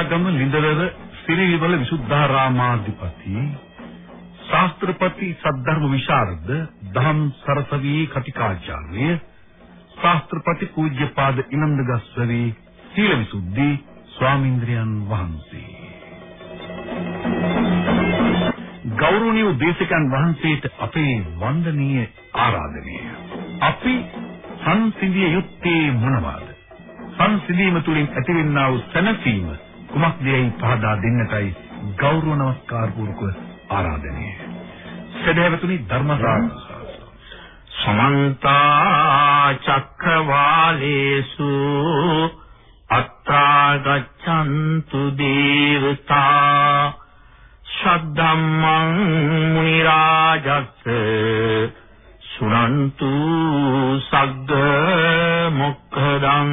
වහන්සේ මුච්චියාගම ලිඳවර සිරිවිවල විසුද්ධාරාමාධිපති ශාස්ත්‍රපති සද්ධර්ම විශාරද දහම් සරසවි කටිකාචාර්ය ශාස්ත්‍රපති පූජ්‍යපාද ඉනන්දගස්වරේ සීල විසුද්ධි ස්වාමීන්ද්‍රයන් වහන්සේ. ගෞරවනීය දේශකයන් වහන්සේට අපේ වන්දනීය ආරාධනය. අපි සංසිඳිය යුත්තේ මොනවාද? සංසිඳීම තුළින් ඇතිවෙනා වූ සැනසීම කුමක්දයි පහදා දෙන්නටයි ගෞරව නමස්කාර පූර්වක ආරාධනය. සදහැවතුනි ධර්මසාර සමන්ත චක්කවාලේසු අත්‍රා ගච්ඡන්තු දේවතා ශබ්දම්මං මුනි රාජස්ස සුනන්තු සග්ග මොක්ඛදං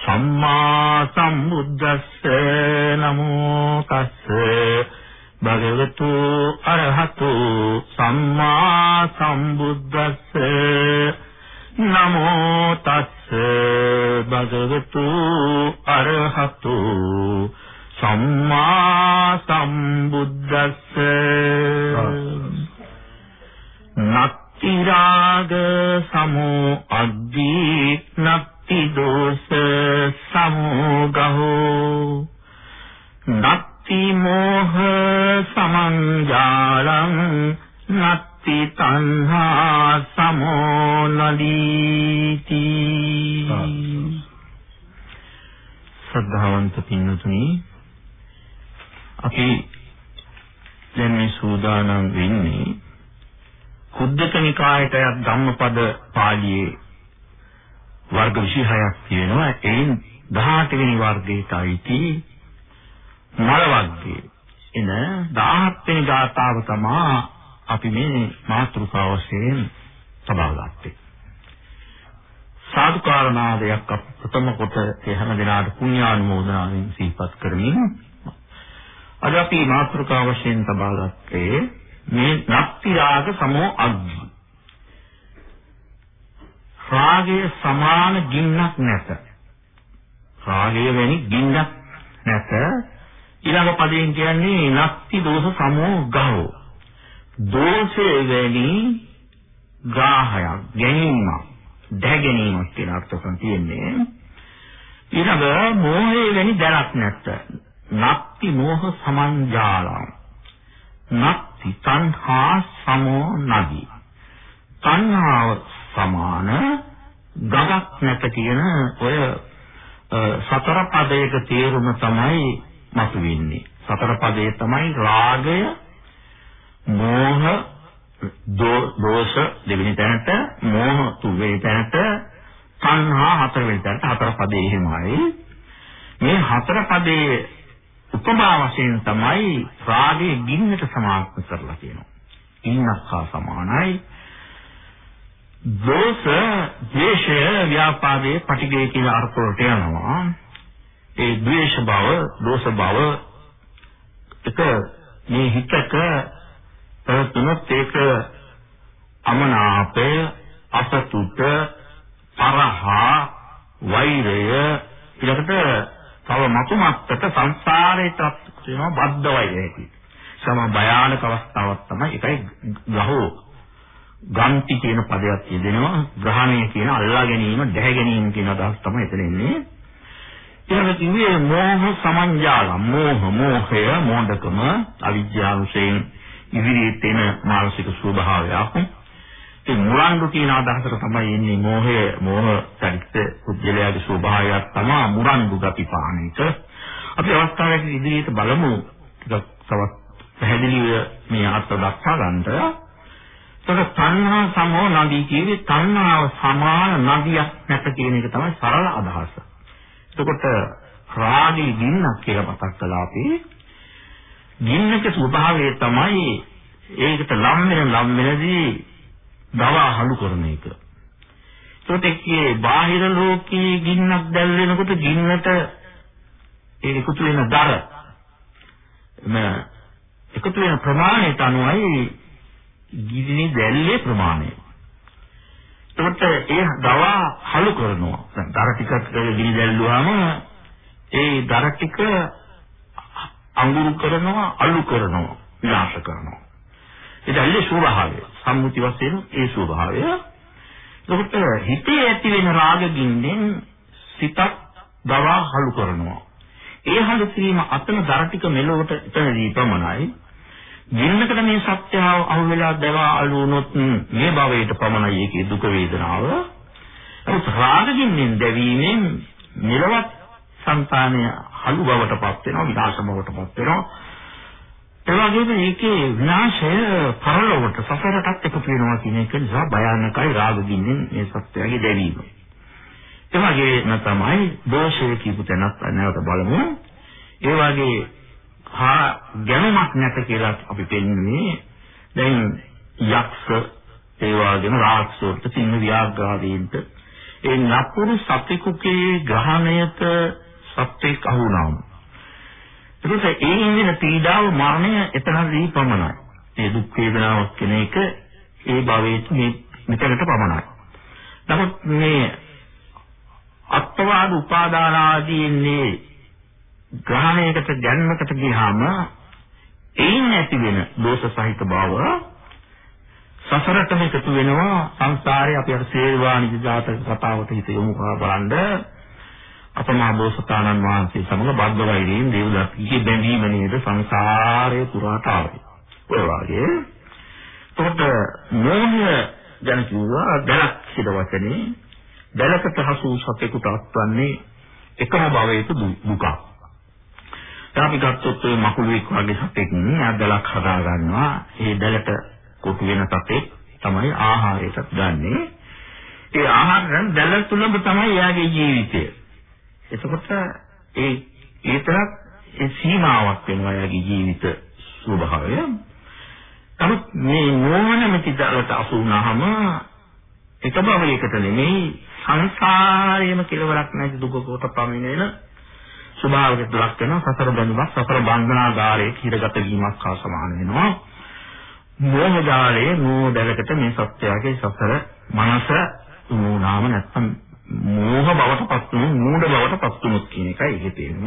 සම්මා සම්බුද්දස්ස නමෝ තස්ස භගවතු අරහතෝ සම්මා සම්බුද්දස්ස නමෝ තස්ස භගවතු අරහතෝ සම්මා සම්බුද්දස්ස නත් තිරාග සමෝ අග්ගී නත්ති දෝස සමෝ ගහෝ නත්ති මෝහ සමංජාලං නත්ති තණ්හා සමෝ නදීති ශ්‍රද්ධාවන්ත පින්නතුනි අපි දැන් මේ සූදානම් වෙන්නේ කුද්දක නිකායට ධම්මපද පාළියේ වර්ග 26ක් තියෙනවා. එයින් 18 වෙනි වර්ගයට අයිති මල වර්ගයේ එන 17 වෙනි ගාථාව තමයි අපි මේ මාතෘකාව වශයෙන් තබා ගත්තේ. සාදුකාරනාදයක් අප ප්‍රථම කොට ඒ හැම දිනාට පුණ්‍යානුමෝදනාවෙන් සිහිපත් කරමින් අද අපි මාතෘකාව වශයෙන් තබා ගත්තේ මේ නක්ති රාග සමෝ අග්ගි. රාගයේ සමාන ගින්නක් නැත. රාගයේ වැනි ගින්නක් නැත. ඊළඟ පදයෙන් කියන්නේ නක්ති දෝෂ සමෝ ගහෝ. දෝෂයේ වැනි ග්‍රාහයක් ගැනීමක් දැහැගැනීමක් කියන අර්ථකම් තියෙන්නේ. ඊළඟ මෝහයේ වැනි දැලක් නැත. නක්ති මෝහ සමන්ජාලම්. නත්ති තණ්හා සමෝ නදී. තණ්හාව සමාන ගඟක් නැත කියන ඔය සතර පදයක තේරුම තමයි මතුවෙන්නේ. සතර පදයේ තමයි රාගය, මෝහ, දෝෂ දෙවෙනි තැනට, මෝහ තුන්වෙනි තැනට, තණ්හා හතරවෙනි තැනට හතර පදේ එහෙමයි. මේ හතර පදේ උපමා වශයෙන් තමයි රාගයේ ගින්නට සමාන කරලා කියනවා. ඉන්නක් හා සමානයි. දෝෂ, ද්වේෂය, ව්‍යාපාදයේ පටිඝය කියන අර්ථ වලට යනවා. ඒ ද්වේෂ බව, දෝෂ බව එක මේ හිතක ප්‍රතුනත් ඒක අමනාපය, අසතුට, තරහ, වෛරය ඊළඟට තව මතුමත්තට සංසාරයට වෙනවා බද්ධ වෛරය හැටියට. සම භයානක අවස්ථාවක් තමයි ඒකයි ගහෝ ගන්ති කියන පදයක් යෙදෙනවා ග්‍රහණය කියන අල්ලා ගැනීම දැහැ ගැනීම කියන අදහස් තමයි එතන එන්නේ. ඊළඟට ඉන්නේ මෝහ සමංජාල මෝහ මෝහය මොඩකම අවිද්‍යාවයෙන් ඉදිරියේ තියෙන මානසික ස්වභාවයක්. ඒ මුරංගු කියන අදහසට තමයි එන්නේ මෝහය මෝහ චරිත කුජලයාගේ ස්වභාවයක් තමයි මුරංගු ගති පාණික. අපි අවස්ථාවකදී ඉදිරියට බලමු ටිකක් තවත් පැහැදිලිව මේ අර්ථ දක්වා ගන්නට. ඒක තණ්හා සමෝ නදී කියන්නේ තණ්හාව සමාන නදියක් නැත කියන එක තමයි සරල අදහස. එතකොට රාගී ගින්නක් කියලා මතක් කළා අපි. ගින්නක ස්වභාවය තමයි ඒකට ලම් වෙන ලම් වෙනදී දවා හලු කරන එක. ඒකේ බාහිර ලෝකයේ ගින්නක් දැල් වෙනකොට ගින්නට ඒ එකතු වෙන දර එම එකතු වෙන ප්‍රමාණයට අනුවයි ගින්නේ දැල්ලේ ප්‍රමාණය. එතකොට ඒ දවා හලු කරනවා. දැන් දර ටිකක් ගිනි දැල්ලුවාම ඒ දර ටික අඟුරු කරනවා අලු කරනවා විනාශ කරනවා. ඒ දැල්ලේ ස්වභාවය සම්මුති වශයෙන් ඒ ස්වභාවය. එතකොට හිතේ ඇති වෙන රාග ගින්නෙන් සිතක් දවා හලු කරනවා. ඒ හලු කිරීම අතන දර ටික මෙලොවට එතනදී පමණයි. ගින්නකට මේ සත්‍යව අහු වෙලා දවා අලු වුණොත් මේ භවයට පමණයි ඒකේ දුක වේදනාව. නමුත් රාග ගින්නෙන් දැවීමෙන් මෙලවත් సంతානය හලු බවටපත් වෙනවා විනාශ බවටපත් වෙනවා. ඒ වගේම මේකේ විනාශය පරලොවට සසරටත් එකතු වෙනවා කියන එක නිසා භයානකයි රාග ගින්නෙන් මේ සත්‍යයේ දැවීම. ඒ වගේම තමයි දෝෂය කියපු තැනත් නැවත බලමු. ඒ වගේ හා ගැනුමක් නැත කියලා අපි පෙන්වන්නේ දැන් යක්ෂ ඒ වගේම රාක්ෂෝත් සිංහ ව්‍යාග්‍රාදීන්ට ඒ නපුරු සත්‍විකුකේ ග්‍රහණයට සත්‍යෙක් අහුණාම එතකොට ඒ ඉන්න පීඩාව මරණය එතනදී පමණයි. ඒ දුක් වේදනාවක් කියන එක ඒ භවයේ මේ මෙතනට පමණයි. නමුත් මේ අත්වාද උපාදාන ආදී ඉන්නේ ග්‍රහණයකට ජන්මකට ගියාම එයින් ඇති වෙන දෝෂ සහිත බව සසරටම එකතු වෙනවා සංසාරේ අපි අර සේවානිජ ජාතක කතාවට හිත යොමු කරලා බලන්න අපමා බෝසතාණන් වහන්සේ සමග බද්ධ වෛරයෙන් දේවදත්තිගේ බැඳීම නේද සංසාරයේ පුරාට ආවේ. ඔය වගේ. එතකොට මෝහය ගැන කිව්වා දැලක් සිද වචනේ දැලකට හසු සතෙකුට අත්වන්නේ එකම භවයක දුකක්. දැන් අපි ගත්තොත් ඔය මකුළුවෙක් වගේ සතෙක් නේ දැලක් හදා ගන්නවා. ඒ දැලට කොටු වෙන සතෙක් තමයි ආහාරයට ගන්නෙ. ඒ ආහාරයෙන් දැල තුලම තමයි එයාගේ ජීවිතය. එතකොට ඒ ඒතරක් ඒ සීමාවක් වෙනවා එයාගේ ජීවිත ස්වභාවය. නමුත් මේ නෝනමෙති දලට අසු වුණාම එක භවයකට නෙමෙයි සංසාරයේම කෙලවරක් නැති දුකකට පමිනෙන ස්වභාවයකට ලක් වෙන සතර බඳුනක් සතර බන්ධනාගාරයේ කිරගත වීමක් හා සමාන වෙනවා. මෝහජාලයේ නෝදලකට මේ සත්‍යයේ සතර මනස නෝනාම නැත්තම් මෝහ බවට පත් වුණු මූඩ බවට පත් වුණොත් කියන එකයි ඒකේ තේරුම.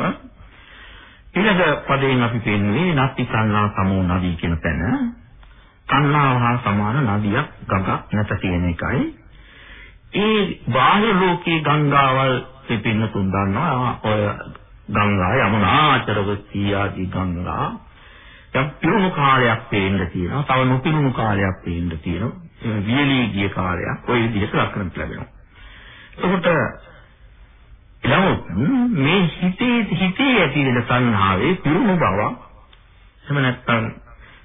ඊළඟ පදයෙන් අපි පෙන්වන්නේ නැති කන්නා සමෝ නදී කියන තැන. කන්නාව හා සමාන නදියක් ගඟක් නැත කියන එකයි. ඒ බාහිර ලෝකයේ ගංගාවල් පිටින්න තුන් දන්නවා. ඔය ගංගා යමුනා ආචරවති ආදී ගංගා දැන් පිරුණු කාලයක් පේන්න තියෙනවා. තව නොපිරුණු කාලයක් පේන්න තියෙනවා. වියලී ගිය කාලයක් ওই විදිහට ලක්ෂණ ලැබෙනවා. එතකොට නමුත් මේ හිතේ හිතේ ඇති වෙන සංහාවේ පිරුණු බව එහෙම නැත්නම්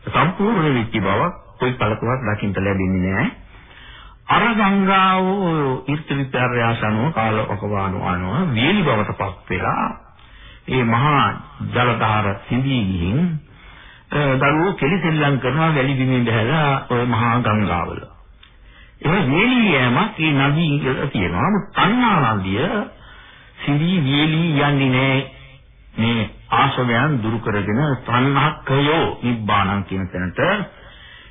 සම්පූර්ණ වෙච්ච බව કોઈ පළකවත් දකින්න ලැබෙන්නේ නැහැ. අර ගංගාව ඊර්ත විපර්යාසනෝ කාලවකවානෝ අනෝ වියලි බවටපත් වෙලා ඒ මහා ජලධාර සිඳී ගිහින් දරුවෝ කෙලිසෙල්ලම් කරනවා වැලි බිමෙන් බහැලා ওই මහා ගංගාවල. ඒ වේලී යෑමක් ඒ නදී කියලා තියෙනවා. නමුත් තණ්හා නදිය සිඳී වේලී යන්නේ නැහැ. මේ ආශ්‍රවයන් දුරු කරගෙන තණ්හක්කයෝ නිබ්බාණං කියන තැනට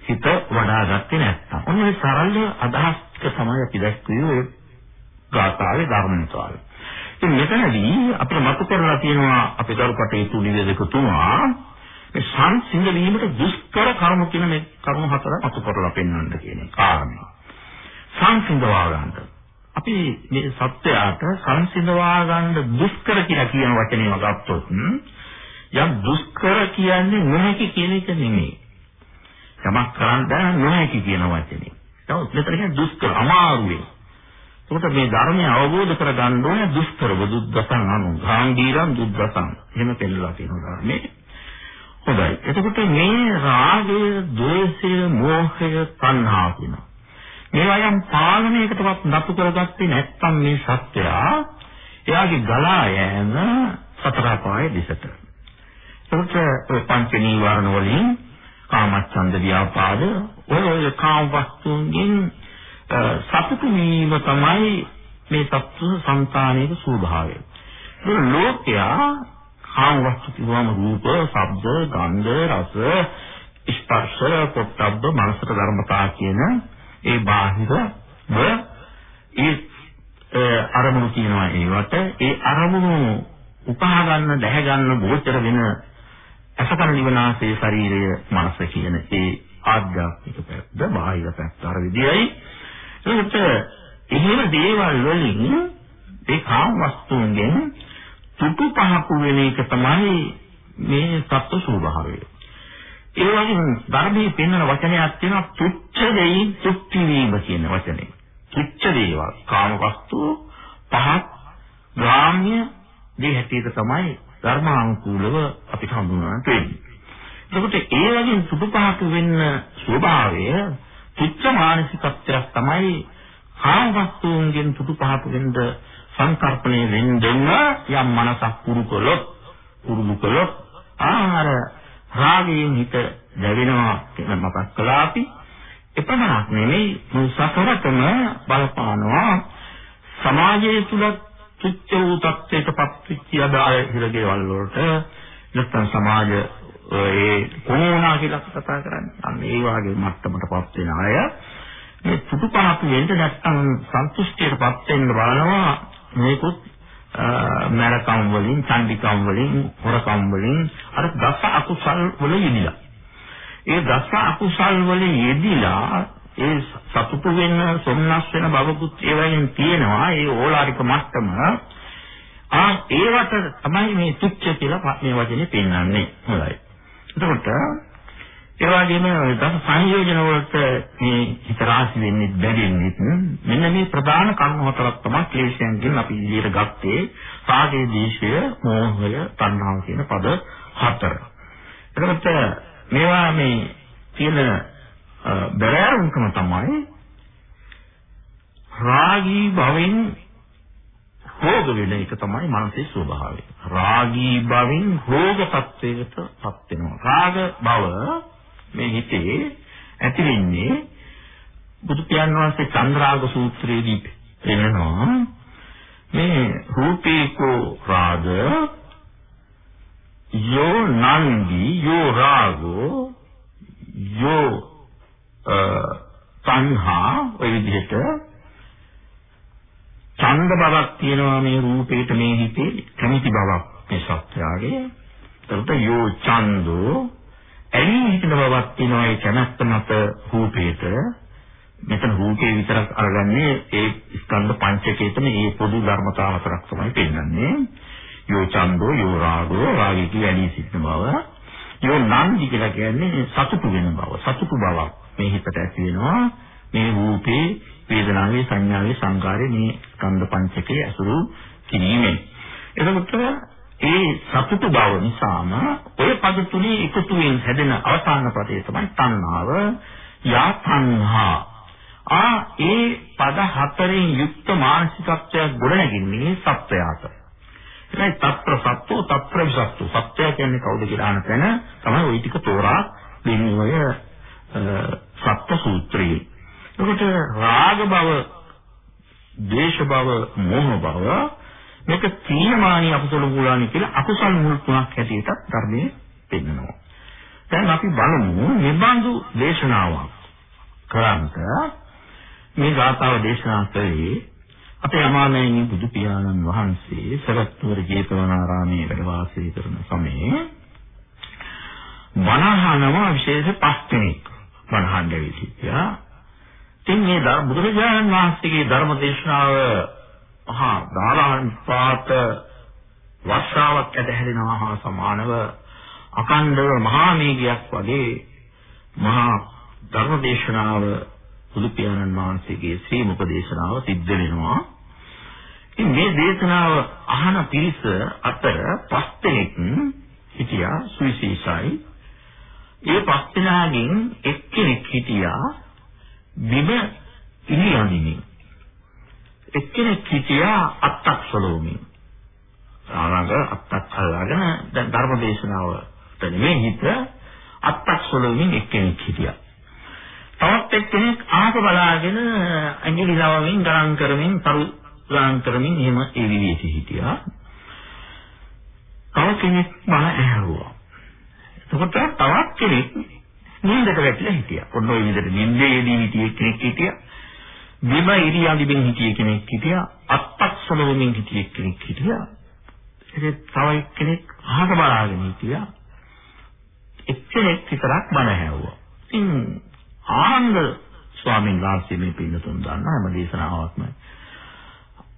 හිත වඩාගත්තේ නැත්තම්. ඔන්න සරල අදහස් ටික තමයි අපි දැක්කුවේ ගාථාවේ ධර්මනිකාවේ. ඉතින් මෙතනදී අපිට මතු කරලා තියෙනවා අපේ දරුපටේ නිවේදකතුමා මේ සංසිඳ වීමට දුෂ්කර කර්ම කියන මේ කර්ම හතර මතු කරලා පෙන්වන්න කියන කාරණේ. සංසිඳවා ගන්න. අපි මේ සත්‍යයට සංසිඳවා ගන්න දුෂ්කර කියලා කියන වචනේම ගත්තොත් යම් දුෂ්කර කියන්නේ නොහැකි කියන එක නෙමෙයි. යමක් කරන්න නොහැකි කියන වචනේ. නමුත් මෙතන කියන්නේ දුෂ්කර අමාරුයි. ඒකට මේ ධර්මය අවබෝධ කරගන්න ඕනේ දුෂ්කර බුදුද්දසං අනු ගාම්භීරං දුද්දසං. එහෙම පෙන්නලා තියෙනවා ධර්මයේ. හොඳයි. එතකොට මේ රාගය, ද්වේෂය, මෝහය, තණ්හා කියනවා. මේවා යම් පාලනයකටවත් නතු කරගත්තේ නැත්නම් මේ සත්‍යය එයාගේ ගලා යෑම සතර පායේ දිසට. ඒකට ඔය පංච නීවරණ වලින් කාමච්ඡන්ද ව්‍යාපාද ඔය ඔය කාම වස්තුන්ගෙන් සතුටු වීම තමයි මේ සත්‍ය සංතානයේ ස්වභාවය. ඒ ලෝකයා කාම වස්තු කියවම රූප, ශබ්ද, ගන්ධ, රස, ස්පර්ශ, පොට්ටබ්බ, මනසට ධර්මතා කියන ඒ බාහිර ඒ අරමුණු කියනවා ඒවට ඒ අරමුණු උපහා ගන්න, දැහැ ගන්න, ගෝචර වෙන අසකන නිවනාසේ ශරීරය මනස කියන ඒ ආධ්‍යාත්මික පැත්ත බාහිර පැත්ත අර විදියයි ඒකට එහෙම දේවල් වලින් ඒ කාම වස්තුන්ගෙන් තුටු පහකු වෙන එක තමයි මේ සත්ව ස්වභාවය. ඒ වගේම ධර්මයේ පෙන්වන වචනයක් තියෙනවා තුච්ඡ දෙයින් තුක්ති වීම කියන වචනේ. තුච්ඡ දේවල් කාම වස්තු පහක් ගාම්‍ය දේ හැටියට තමයි ධර්මානුකූලව අපිට හඳුන්වන්නට වෙන්නේ. එතකොට ඒ වගේ සුදු පහක වෙන්න ස්වභාවය තුච්ඡ මානසිකත්වයක් තමයි කාම වස්තුන්ගෙන් සුදු පහක වෙන්න සංකල්පණය වෙන්න යම් මනසක් පුරු කළොත් පුරුදු කළොත් ආහාර රාගයෙන් හිත දැවෙනවා කියන මතක් කළා අපි. එපමණක් නෙමෙයි මේ සසරතම බලපානවා සමාජයේ තුලත් තුච්ච වූ තත්ත්වයකටපත් වෙච්ච අදාය හිරගේවල් වලට නැත්නම් සමාජ ඒ කොමෝනා කියලා කතා කරන්නේ. අන්න ඒ වගේ මට්ටමටපත් වෙන අය මේ සුදුපහක් වෙන්න නැත්නම් සන්තුෂ්ටියටපත් වෙන්න බලනවා. මේකුත් මරකම් වලින්, චණ්ඩිකම් වලින්, හොරකම් වලින් අර දස අකුසල් වල යෙදිලා. ඒ දස අකුසල් වල යෙදිලා ඒ සතුටු වෙන්න සොම්නස් වෙන බවකුත් ඒ වගේම තියෙනවා. ඒ ඕලාරික මට්ටම. ආ ඒවට තමයි මේ තුච්ච කියලා මේ වචනේ පෙන්වන්නේ. හොඳයි. එතකොට ඒ වගේම දස සංයෝජන වලට මේ හිත රාශි වෙන්නේ බැඳෙන්නේ මෙන්න මේ ප්‍රධාන කර්ම හතරක් තමයි ක්ලේශයන්ගෙන් අපි ඉදිරියට ගත්තේ. සාගේ දේශය මෝහය තණ්හාව කියන පද හතර. එතකොට මේවා මේ කියන බැලෑරුම්කම තමයි රාගී භවෙන් රෝග වෙන එක තමයි මනසේ ස්වභාවය. රාගී භවෙන් රෝග තත්වයකට පත් වෙනවා. රාග භව මේ හිතේ ඇති වෙන්නේ බුදු පියාණන් වහන්සේ චන්ද්‍රාග සූත්‍රයේදී පෙන්නනවා මේ රූපේකෝ රාග යෝ නන්දි යෝ රාගෝ යෝ තණ්හා ඔය විදිහට ඡන්ද බවක් තියෙනවා මේ රූපේට මේ හිතේ. කැමති බවක් මේ සත්‍යයේ. එතකොට යෝ ඡන්தோ ඇලී හිතන බවක් තියෙනවා ඒ කැමැත්ත මත රූපේට. මෙතන රූපේ විතරක් අරගන්නේ ඒ ස්කන්ධ පංචකයේතම මේ පොදු ධර්මතාව හතරක් තමයි පෙන්වන්නේ. යෝ ඡන්தோ යෝ රාගෝ. රාගී කියලා ඇලී සිටින බව. යෝ නන්දි කියලා කියන්නේ සතුටු වෙන බව. සතුටු බවක් මේ හිතට ඇති වෙනවා. මේ රූපේ වේදනාවේ සංඥාවේ සංකාරේ මේ ස්කන්ධ පංචකයේ අසුරු කිරීමෙන්. එතකොට ඒ සතුට බව නිසාම ඔය පද තුනේ එකතු වෙන හැදෙන අවසාන පදේ තමයි තණ්හාව යා තණ්හා ආ ඒ පද හතරෙන් යුක්ත මානසිකත්වයක් ගොඩනගින්නේ සත්‍යයට එතන తත්‍ර සත්‍යෝ తත්‍ර විසත්තු සත්‍ය කියන්නේ කවුද කියලා අහන තැන තමයි ওই ටික තෝරා දෙන්නේ ඔය සත්‍ය සූත්‍රයේ. එතකොට රාග බව, ද්වේෂ බව, මෝහ බව මේක තීනමානී අකුසල මූලානි කියලා අකුසල් මුල් තුනක් හැටියට ධර්මයේ පෙන්නනවා. දැන් අපි බලමු නිබඳු දේශනාවක් කරන්ට මේ ගාථාව දේශනා කළේ අපේ අමාමෑණී බුදු පියාණන් වහන්සේ සරත්තුවර ජේතවනාරාමයේ වැඩ වාසය කරන සමයේ වනහනවා විශේෂ පස් දෙනෙක්. බණහන් දෙවිසියා. ඉතින් මේ ධර්ම බුදුරජාණන් වහන්සේගේ ධර්ම දේශනාව මහා දාලාන්පාත වර්ෂාවක් ඇදහැරෙනවා හා සමානව අකණ්ඩව මහා මේඝයක් වගේ මහා ධර්ම දේශනාව බුදු පියාණන් වහන්සේගේ ශ්‍රී මුඛ දේශනාව සිද්ධ වෙනවා. ඉතින් මේ දේශනාව අහන පිරිස අතර පස් දෙනෙක් හිටියා සුවිශේෂයි ඒ පස් දෙනාගෙන් එක්කෙනෙක් හිටියා බිම ඉලියන්දිමින්. එක්කෙනෙක් හිටියා අත්තක් සලෝමින්. සාරංග අත්තක් අල්ලාගෙන දැන් ධර්ම දේශනාවට නෙමෙයි හිත අත්තක් සොලමින් එක්කෙනෙක් හිටියා. තවත් එක්කෙනෙක් ආක බලාගෙන ඇඟිලි ලවමින් ගණන් කරමින් පරු ගණන් කරමින් එහෙම ඒ විදිහට හිටියා. තව කෙනෙක් මම ඇහුවා. එතකොට තවත් කෙනෙක් නින්දට වැටිලා හිටියා. ඔන්න ඔය විදිහට නින්දේදී හිටියේ කෙනෙක් හිටියා. බිම ඉරියන්දිමින් හිටිය කෙනෙක් හිටියා. අත්පත් සලවමින් හිටිය කෙනෙක් හිටියා. ඒකේ තව එක්කෙනෙක් අහක බලාගෙන හිටියා. එක්කෙනෙක් විතරක් බණ ඇහුවා. ඉතින් ආනන්ද ස්වාමීන් වහන්සේ මේ පින්නතුන් දන්නා හැම දේශනාවක්ම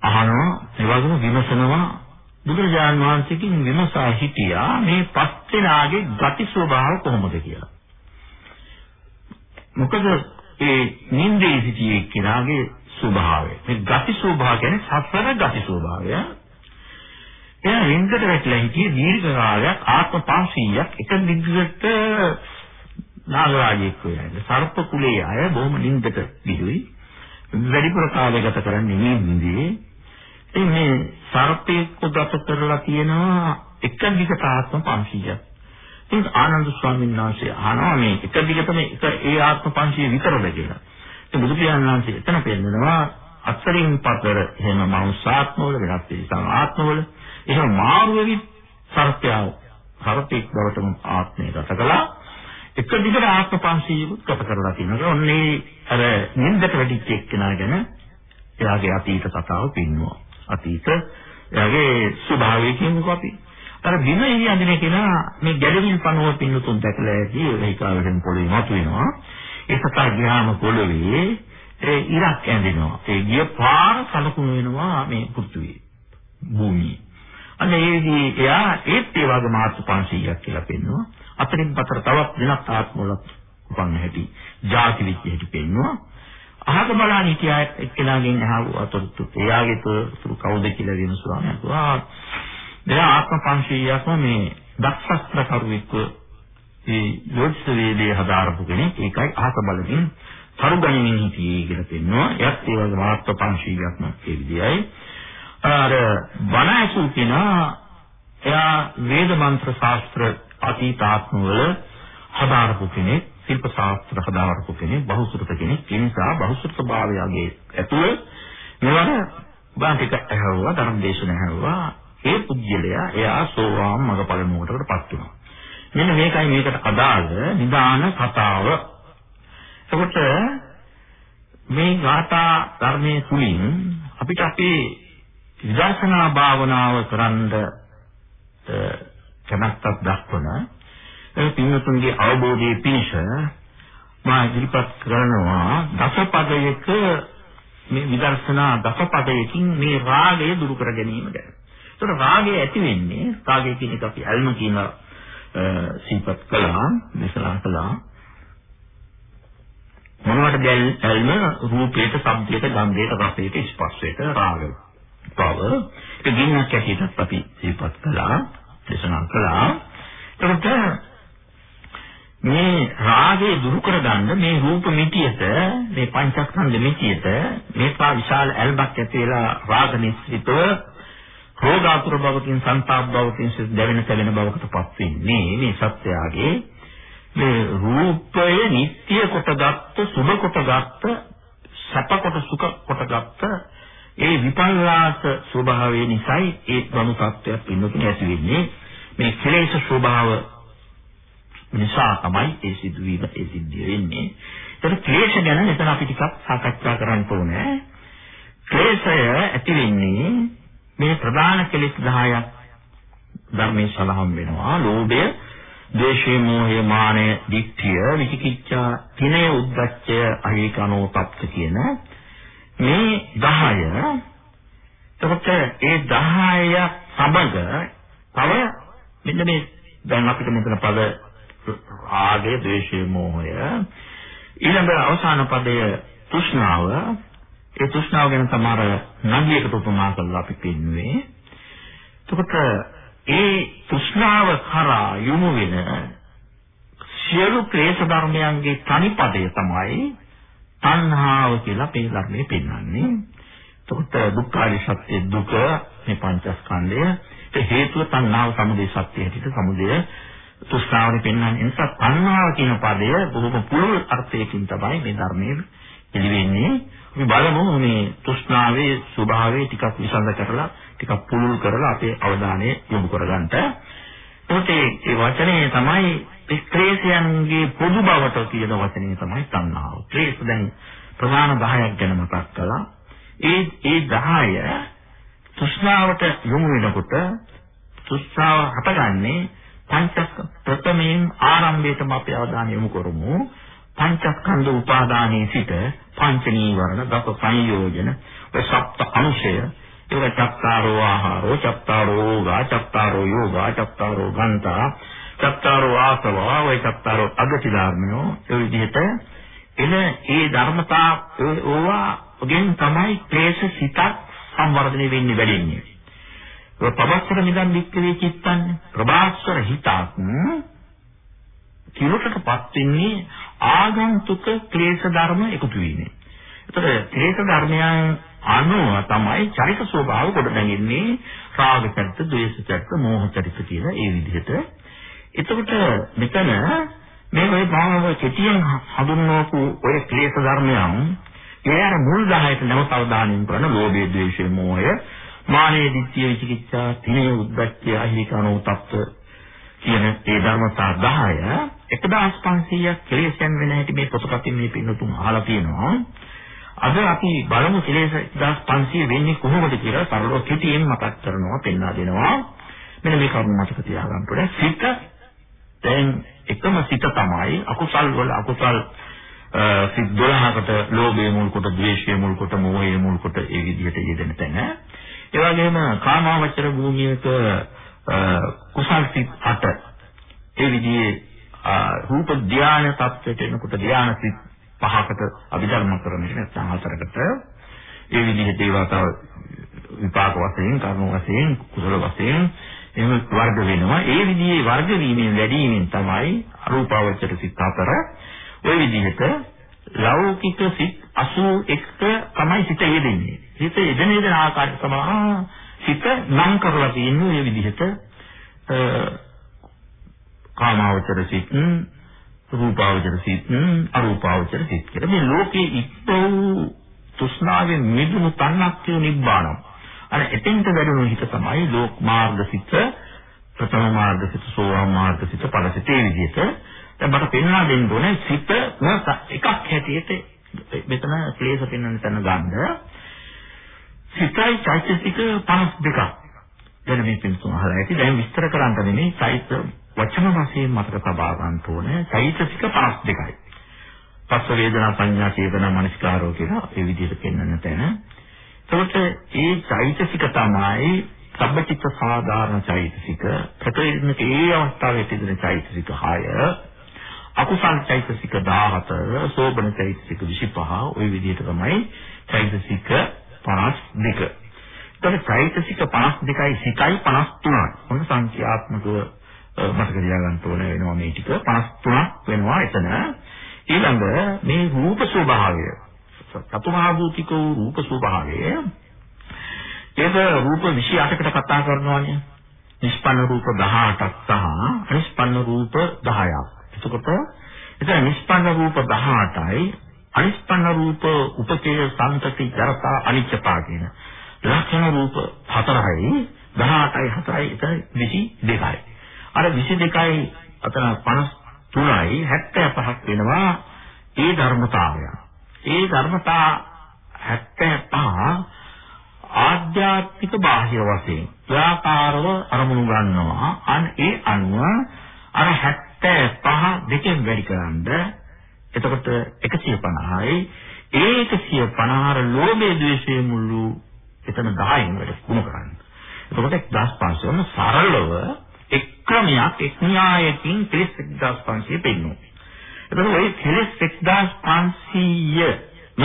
අහනවා ඒ වගේම විමසනවා. බුදුරජාණන් වහන්සේකින් විමසා හිටියා මේ පස් දෙනාගේ ගති ස්වභාව කොහොමද? කියලා. මොකද ඒ නින්දේ සිටියේ කෙනාගේ ස්වභාවය. මේ ගති ස්වභාව කියන්නේ සසර ගති ස්වභාවය. එයා නින්දට වැටලා හිටියේ දීර්ඝ කාලයක් ආත්ම 500ක් එක දිගට නාගරාජෙක් වෙන්නේ. සර්ප කුලයේ අය බොහොම නින්දට ගිහුයි. වැඩිපුර කාලය ගත කරන්නේ නින්දේ. ඉතින් මේ සර්පෙක් ගත කරලා තියෙනවා එක දිගට ආත්ම 500ක්. ඉතින් ආනන්ද ස්වාමීන් වහන්සේ අහනවා මේ එක දිගටම එක ඒ ආත්ම පංචය විතරද කියලා. ඉතින් බුදු පියාණන් වහන්සේ එතන පෙන්නනවා අත්තරින් පතර එහෙම මනුසාත්මවල වෙනස් පිළිසම් ආත්මවල එහෙම මාරු වෙවි සර්පයා සර්පෙක් බවටම ආත්මය ගත කළා. එක දිගට ආත්ම පංචයකුත් ගත කරලා තියෙනවා. ඔන්නේ අර නින්දට වැඩිච්ච එක්කෙනා ගැන එයාගේ අතීත කතාව පින්නවා. අතීත එයාගේ ස්වභාවය කියමුකෝ අපි. අර බිම එහි අඳින කෙනා මේ ගැළවින් පණුව පින්නතුන් දැකලා ඇති ඒකාවෙන් පොළවේ මතුවෙනවා. ඒ සතා ගියාම පොළවේ ඒ ඉරක් ඇඳෙනවා. ඒ ගිය පාර සලකුණු වෙනවා මේ පෘථුවියේ. භූමියේ. අන්න ඒදී එයා ඒත් ඒ වගේ මාර්තු 500ක් කියලා පෙන්නවා. අතරින් පතර තවත් වෙනත් ආත්මවල උපන් හැටි, ಜಾති විච්ච හැටි පෙන්නවා. අහක බලන්න හිටියා එක්කෙනාගෙන් අහුවා අතොත්තු. එයාගේ තුරු කවුද කියලා විමසුවාම අහුවා එයා ආත්ම 500ක්ම මේ දක්ෂස්ත්‍ර කරුවෙක් ඒ යෝත්ස වේදේ හදාරපු කෙනෙක්. ඒකයි අහස බලමින් කරුගණනින් හිටියේ කියලා පෙන්නවා එයත් ඒ වගේ ආත්ම 500ක්ම ඒ විදියයි අර බණ ඇසු කෙනා එයා වේද මන්ත්‍ර ශාස්ත්‍ර අතීත ආත්මවල හදාරපු කෙනෙක් ශිල්ප ශාස්ත්‍ර හදාරපු කෙනෙක් බහුසුරත කෙනෙක්. ඒ නිසා බහුසුරත භාවයගේ ඇතුළ මෙවර බාහික ඇහුවා ධර්ම දේශන ඇහුවා. ඒ පුජ්‍යලයා එයා සෝවාන් මඟපල නුවරටපත් වෙනවා. මෙන්න මේකයි මේකට අදාළ නිදාන කතාව. එතකොට මේ ගාථා ධර්මයේ තුලින් අපිට අපේ විදර්ශනා භාවනාව කරන්න කැමැත්තක් දක්වන ඒ පින්වතුන්ගේ අවබෝධයේ පිණිස මා ඉදිරිපත් කරනවා දසපදයක මේ විදර්ශනා දසපදයකින් මේ රාගය දුරු කර ගැනීම ගැන. ඒතර රාගය ඇති වෙන්නේ රාගය කියන එක අපි ඇල්ම කියන සිපත් කළා දේශනා කළා. මොනවට දැල් ඇල්ම? රූපයට ශබ්දයට ගන්ධයට රසයට ස්පර්ශයට රාග බව ඒ ගින්නක් ඇහිටත් අපි සිපත් කළා දේශනා කළා. එතකොට මේ රාගය දුරු කරගන්න මේ රූප මිටියට මේ පංචස්කන්ධ මිටියට මේකා විශාල ඇල්බක් ඇති වෙලා රාග නිස්සිතව රෝගාතුර බවකින් සංతాප බවකින් සිත් දැවෙන කැවෙන බවකටපත් වෙන්නේ මේ සත්‍යයගේ මේ රූපය නිට්ටය කොටගත්ත සුභ කොටගත්ත සැප කොට සුඛ කොටගත්ත ඒ විපල්ලාස ස්වභාවය නිසායි ඒ ධනු තත්ත්වයක් පින්නතුනේ ඇති වෙන්නේ. මේ කෙලෙස් ස්වභාව නිසා තමයි ඒ සිදුවීම ඒ සිද්ධිය වෙන්නේ. ඒතර ක්ලේශ ගැන මෙතන අපි ටිකක් සාකච්ඡා කරන්න ඕනේ. ක්ලේශය ඇති වෙන්නේ මේ ප්‍රධාන කෙලෙස් 10ක් ධර්මයේ සලහම් වෙනවා. ලෝභය, ද්වේෂය, මෝහය, මානය, ditthිය, විචිකිච්ඡා, තිනය, උද්ධච්චය, අහිකනෝ තප්ත කියන මේ 10 එතකොට ඒ 10 සමග තව මෙන්න මේ දැන් අපිට මෙතන පද ආගේ ද්වේෂය මෝහය ඊළඟ අවසාන පදය තෘෂ්ණාව ඒ තෘෂ්ණාව ගැන සමහර නදියකට උපමා කරලා අපි පෙන්වුවේ. එතකොට ඒ තෘෂ්ණාව කරා යොමු වෙන සියලු ක්ලේශ ධර්මයන්ගේ තනිපදය තමයි තණ්හාව කියලා මේ ධර්මයේ පෙන්වන්නේ. එතකොට දුක්ඛාරිය සත්‍ය දුක මේ පංචස්කන්ධය ඒ හේතුව තණ්හාව සමුදය සත්‍ය හැටියට සමුදය තෘෂ්ණාවනේ පෙන්වන්නේ නිසා තණ්හාව කියන පදය බොහොම පුළුල් අර්ථයකින් තමයි මේ ධර්මයේ පිළිවෙන්නේ අපි බලමු මේ තෘෂ්ණාවේ ස්වභාවය ටිකක් විසඳ කරලා ටිකක් පුළුල් කරලා අපේ අවධානය යොමු කරගන්නට එතකොට මේ වචනේ තමයි ක්ලේශයන්ගේ පොදු බවට කියන වචනේ තමයි තණ්හාව. ක්ලේශ දැන් ප්‍රමාණ 10ක් ගැන මතක් කළා. ඒ ඒ 10 තෘෂ්ණාවට යොමු වෙනකොට තෘෂ්ණාව හටගන්නේ පංචස්ක ප්‍රථමයෙන් ආරම්භයටම අපි අවධානය යොමු කරමු. පංචස්කන්ධ උපාදානයේ සිට පංච නීවරණ දස සංයෝජන ඔය සප්ත අනුශය ඒක චත්තාරෝ ආහාරෝ චත්තාරෝ යෝගා චත්තාරෝ යෝගා චත්තාරෝ ගන්තා චත්තාරෝ ආසවා ඔය චත්තාරෝ අගති ධර්මයෝ ඒ විදිහට එන ඒ ධර්මතා ඕවා ඔගෙන් තමයි ක්ලේශ සිතක් සංවර්ධනය වෙන්නේ වැඩින්නේ. ඒ පබස්සර නිදන් වික්කවේ චිත්තං ප්‍රභාස්වර හිතක් කිලුටටපත් වෙන්නේ ආගන්තුක ක්ලේශ ධර්ම එකතු වීමෙන්. ඒතර ක්ලේශ ධර්මයන් අනුව තමයි චරිත ස්වභාව කොට නැගෙන්නේ රාග චරිත, ද්වේෂ චරිත, මෝහ චරිත කියලා ඒ විදිහට. එතකොට මෙතන මේ මේ භාවව කෙටියෙන් හඳුන්වපු ඔය ක්ලේශ ධර්මයන් ඒ අර මුල් 10ට නැවත අවධානය කරන ලෝභය, ද්වේෂය, මෝහය, මානෙ, ditthිය, විචිකිච්ඡා, තිනේ, උද්ධච්චය, අහිරිකනෝ තත්ත්ව කියන ඒ ධර්මතා 10 1500ක් ක්ලේශයන් වෙන හැටි මේ පොතපතින් මේ පින්නතුන් අහලා තියෙනවා. අද අපි බලමු කෙලෙස් 1500 වෙන්නේ කොහොමද කියලා සරලව කෙටියෙන් මතක් කරනවා පෙන්වා දෙනවා. මෙන්න මේ කරුණ මතක තියාගන්න ඕනේ. සිත දැන් එකම සිත තමයි අකුසල් වල අකුසල් සිත් 12කට ලෝභය මුල් කොට, ද්වේෂය මුල් කොට, මෝහය මුල් කොට ඒ විදිහට යෙදෙන තැන. ඒ වගේම කාමාවචර භූමියක කුසල් සිත් 8 ඒ විදිහේ රූප ධානය තත්ත්වයට එනකොට ධානය සිත් පහකට අභිධර්ම ක්‍රමයකට නැත්නම් හතරකට. ඒ විදිහට ඒවා තව විපාක වශයෙන් කර්ම වශයෙන් කුසල වශයෙන් එහෙම වර්ග වෙනවා. ඒ විදිහේ වර්ග වීමෙන් වැඩි වීමෙන් තමයි අරූපාවචර සිත් හතර. ওই විදිහට ලෞකික සිත් 81 තමයි සිත යෙදෙන්නේ. සිත යෙදෙන යෙදෙන ආකාරය තමයි සිත නම් කරලා තියෙන්නේ. මේ විදිහට කාමාවචර සිත් රූපාවචර සිත් අරූපාවචර සිත් කියලා. මේ ලෝකේ ඉක්පව් තෘෂ්ණාවෙන් මිදුණු තණ්හක්ඛය නිබ්බාණම්. අර එතෙන්ට වැඩුණු හිත තමයි ලෝක මාර්ග සිත් ප්‍රථම මාර්ග සිත් සෝවාන් මාර්ග සිත් ඵල සිත්. ඒ විදිහට දැන් මට පෙන්වා දෙන්න ඕනේ සිත එකක් හැටියට මෙතන ක්ලේශ පෙන්වන්න තැන ගන්න. සිතයි චෛතසික 52ක් දැන් මේ පින්තුන් අහලා ඇති. දැන් විස්තර කරන්න නෙමෙයි. චෛත්‍ය වචන වශයෙන් මතක තබා ගන්න ඕනේ චෛතසික 52යි. පස්ස වේදනා සංඥා චේතනා මනස්කාරෝ කියලා ඒ විදිහට පෙන්වන්න තැන. එතකොට ඒ චෛතසික තමයි සබ්බචිත්ත සාධාරණ චෛතසික ප්‍රකේතනක ඒ අවස්ථාවේ තිබෙන චෛතසික 6 අකුසල් චෛතසික 17 සෝබන චෛතසික 25 ওই විදිහට තමයි චෛතසික 52 එතකොට චෛතසික 52යි සිතයි 53යි මොන සංඛ්‍යාත්මකව මතක තියාගන්න ඕන වෙනවා මේ ටික. 53ක් වෙනවා එතන. ඊළඟ මේ රූප ස්වභාවය. චතුමහා භූතික වූ රූප ස්වභාවය. ඒක රූප 28කට කතා කරනවානේ. නිෂ්පන්න රූප 18ක් සහ අනිෂ්පන්න රූප 10ක් එතකොට එතන නිෂ්පන්න රූප 18යි අනිෂ්පන්න රූප උපකේය සංතති ජරතා අනිච්චතා කියන ලක්ෂණ රූප 4යි 18යි 4යි එතන 22යි අර 22යි අතන 53යි 75ක් වෙනවා ඒ ධර්මතාවය. ඒ ධර්මතා 75 ආධ්‍යාත්මික බාහ්‍ය වශයෙන් ව්‍යාපාරව අරමුණු ගන්නවා. අන් ඒ අනුව අර 75 දෙකෙන් වැඩි කරන්ද එතකොට 150යි ඒ 150 ලෝභයේ ද්වේෂයේ මුළු එතන 10න් වැඩි කුණ කරන්නේ. එතකොට 10500 සරලව එක් ක්‍රමයක් එක් න්‍යායකින් 31500 පෙන්වනවා. එතකොට ওই 31500 න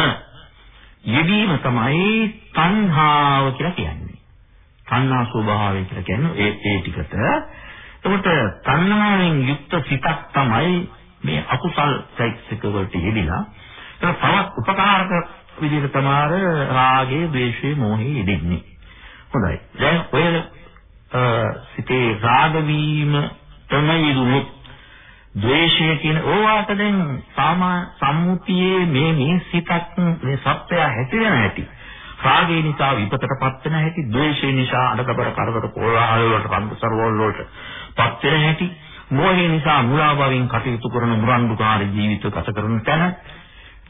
යෙදීම තමයි තණ්හාව කියලා කියන්නේ. තණ්හා ස්වභාවය කියලා කියන්නේ ඒ ඒ ටිකට. එතකොට තණ්හාවෙන් යුක්ත සිතක් තමයි මේ අකුසල් චෛතසික වලට යෙදිලා ඒක තවත් උපකාරක විදිහට තමයි රාගයේ, ද්වේෂයේ, මෝහයේ ඉදෙන්නේ. හොඳයි. දැන් ඔය සිතේ රාග වීම තමයි දුනොත් ද්වේෂය කියන ඕවාට දැන් සාමා සම්මුතියේ මේ මේ සිතක් මේ සත්‍යය හැතිරෙන හැටි රාගය නිසා විපතටපත් වෙන හැටි ද්වේෂය නිසා අඩකබර කරදර කෝලාහල වලට කන්දසරවල වලට පත් වෙන හැටි මෝහය නිසා මුලාවමින් කටයුතු කරන මුරණ්ඩුකාරී ජීවිත ගත කරන තැන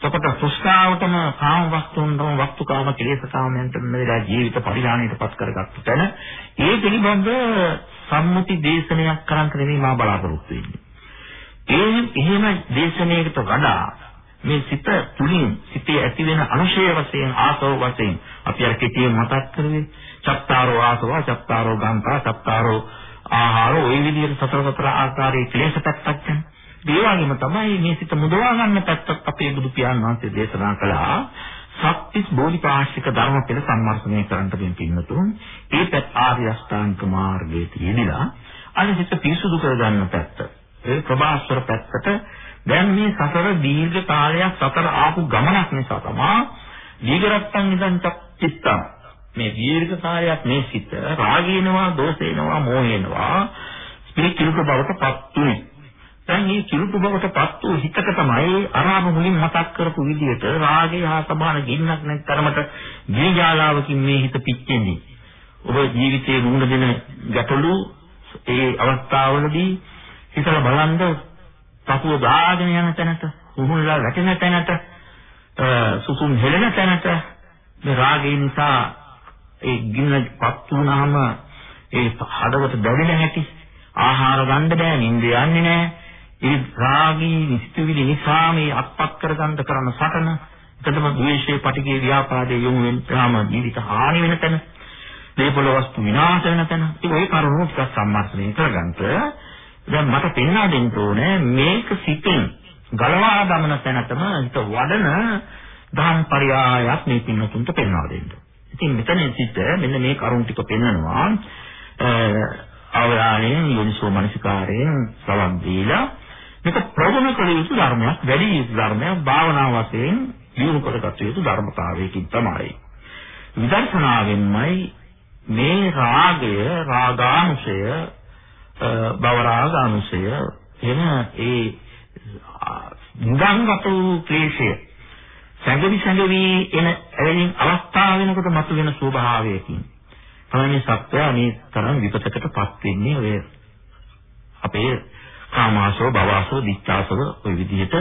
එතකොට සුස්තාවටම කාම වස්තුන්ටම වස්තුකාම කෙලෙසකාමයන්ට මෙලා ජීවිත පරිහානියටපත් කරගත්තු තැන ඒ පිළිබඳ සම්මුති දේශනයක් කරන් නෙමෙයි මා බලාපොරොත්තු වෙන්නේ. ඒ එහෙම දේශනයකට වඩා මේ සිත තුලින් සිතේ ඇති වෙන අනුශය වශයෙන් ආසව වශයෙන් අපි අර කෙටියෙන් මතක් කරුවේ චත්තාරෝ ආසව චත්තාරෝ ගාන්තා චත්තාරෝ ආහාරෝ ওই විදිහට සතර සතර ආකාරයේ ක්ලේශ පැත්තක් යන. ඒ වගේම තමයි මේ සිත මුදවා ගන්න පැත්තක් අපේ බුදු පියාණන් වහන්සේ දේශනා කළා. සත්‍තිස් බෝධිපාශික ධර්ම පෙළ සම්මර්ෂණය කරන්නට දෙන පින්නතුන් ඒ පැත් ආර්ය අෂ්ටාංග මාර්ගයේ තියෙනවා. අනිත් සිත පිරිසුදු කරගන්න පැත්ත. ඒ ප්‍රභාස්වර පැත්තට දැන් මේ සතර දීර්ඝ කාලයක් සතර ආපු ගමනක් නිසා තමයි දීඝරත්තන් ඉඳන් චිත්තම් මේ දීර්ඝ කාලයක් මේ සිත රාගීනවා දෝෂේනවා මෝහේනවා ස්පිරිචුවල් බවට පත් උනේ දැන් මේ කිලුටු බවට පත් වූ හිතක තමයි අරාම මුලින් මතක් කරපු විදිහට රාගය හා සමාන ගින්නක් නැති තරමට ගිනිජාලාවකින් මේ හිත පිච්චෙන්නේ. ඔබ ජීවිතයේ මුහුණ දෙන ගැටලු ඒ අවස්ථාවවලදී හිතලා බලන්න පපුව ගාගෙන යන තැනට, උහුණලා වැටෙන තැනට, සුසුම් හෙලෙන තැනට මේ රාගය නිසා ඒ ගින්නපත් වුණාම ඒ හදවත දැවෙන හැටි ආහාර ගන්න බෑ නිින්ද යන්නේ නැහැ ඒ රාගී නිස්තුවිලි නිසා මේ අත්පත් කරගන්න කරන සටන. එතනම ද්වේෂයේ පටිගේ ව්‍යාපාදයේ යොමු වෙනවාම ජීවිත හානි වෙන තැන දේපල වස්තු විනාශ වෙන තැන. ඒක ওই කරුණු ටිකක් සම්මර්ෂණය කරගන්න දැන් මට පෙන්වා දෙන්න ඕනේ මේක සිතින් ගලවා දමන තැනටම හිත වඩන දහම් පරයායක් මේ පින්නතුන්ට පෙන්වා දෙන්න. ඉතින් මෙතන සිට මෙන්න මේ කරුණු ටික පෙන්වනවා. අවධානයෙන් යොනිසෝ මනසිකාරයෙන් සවන් දීලා මේක ප්‍රගුණ කළ යුතු ධර්මයක් වැඩි යුතු ධර්මයක් භාවනා වශයෙන් දියුණු කරගත යුතු ධර්මතාවයකින් තමයි. විදර්ශනාවෙන්මයි මේ රාගය රාගාංශය භව රාගාංශය එන ඒ නිගංගත වූ ක්ලේශය සංගවි සංගවි එන එවැනි අවස්ථාව වෙනකොට මතුවෙන ස්වභාවයකින් තමයි මේ සත්‍යය මේ තරම් විපතකටපත් වෙන්නේ. ඔය අපේ කාමාසෝ භවසෝ දිච්ඡාසව ওই විදිහට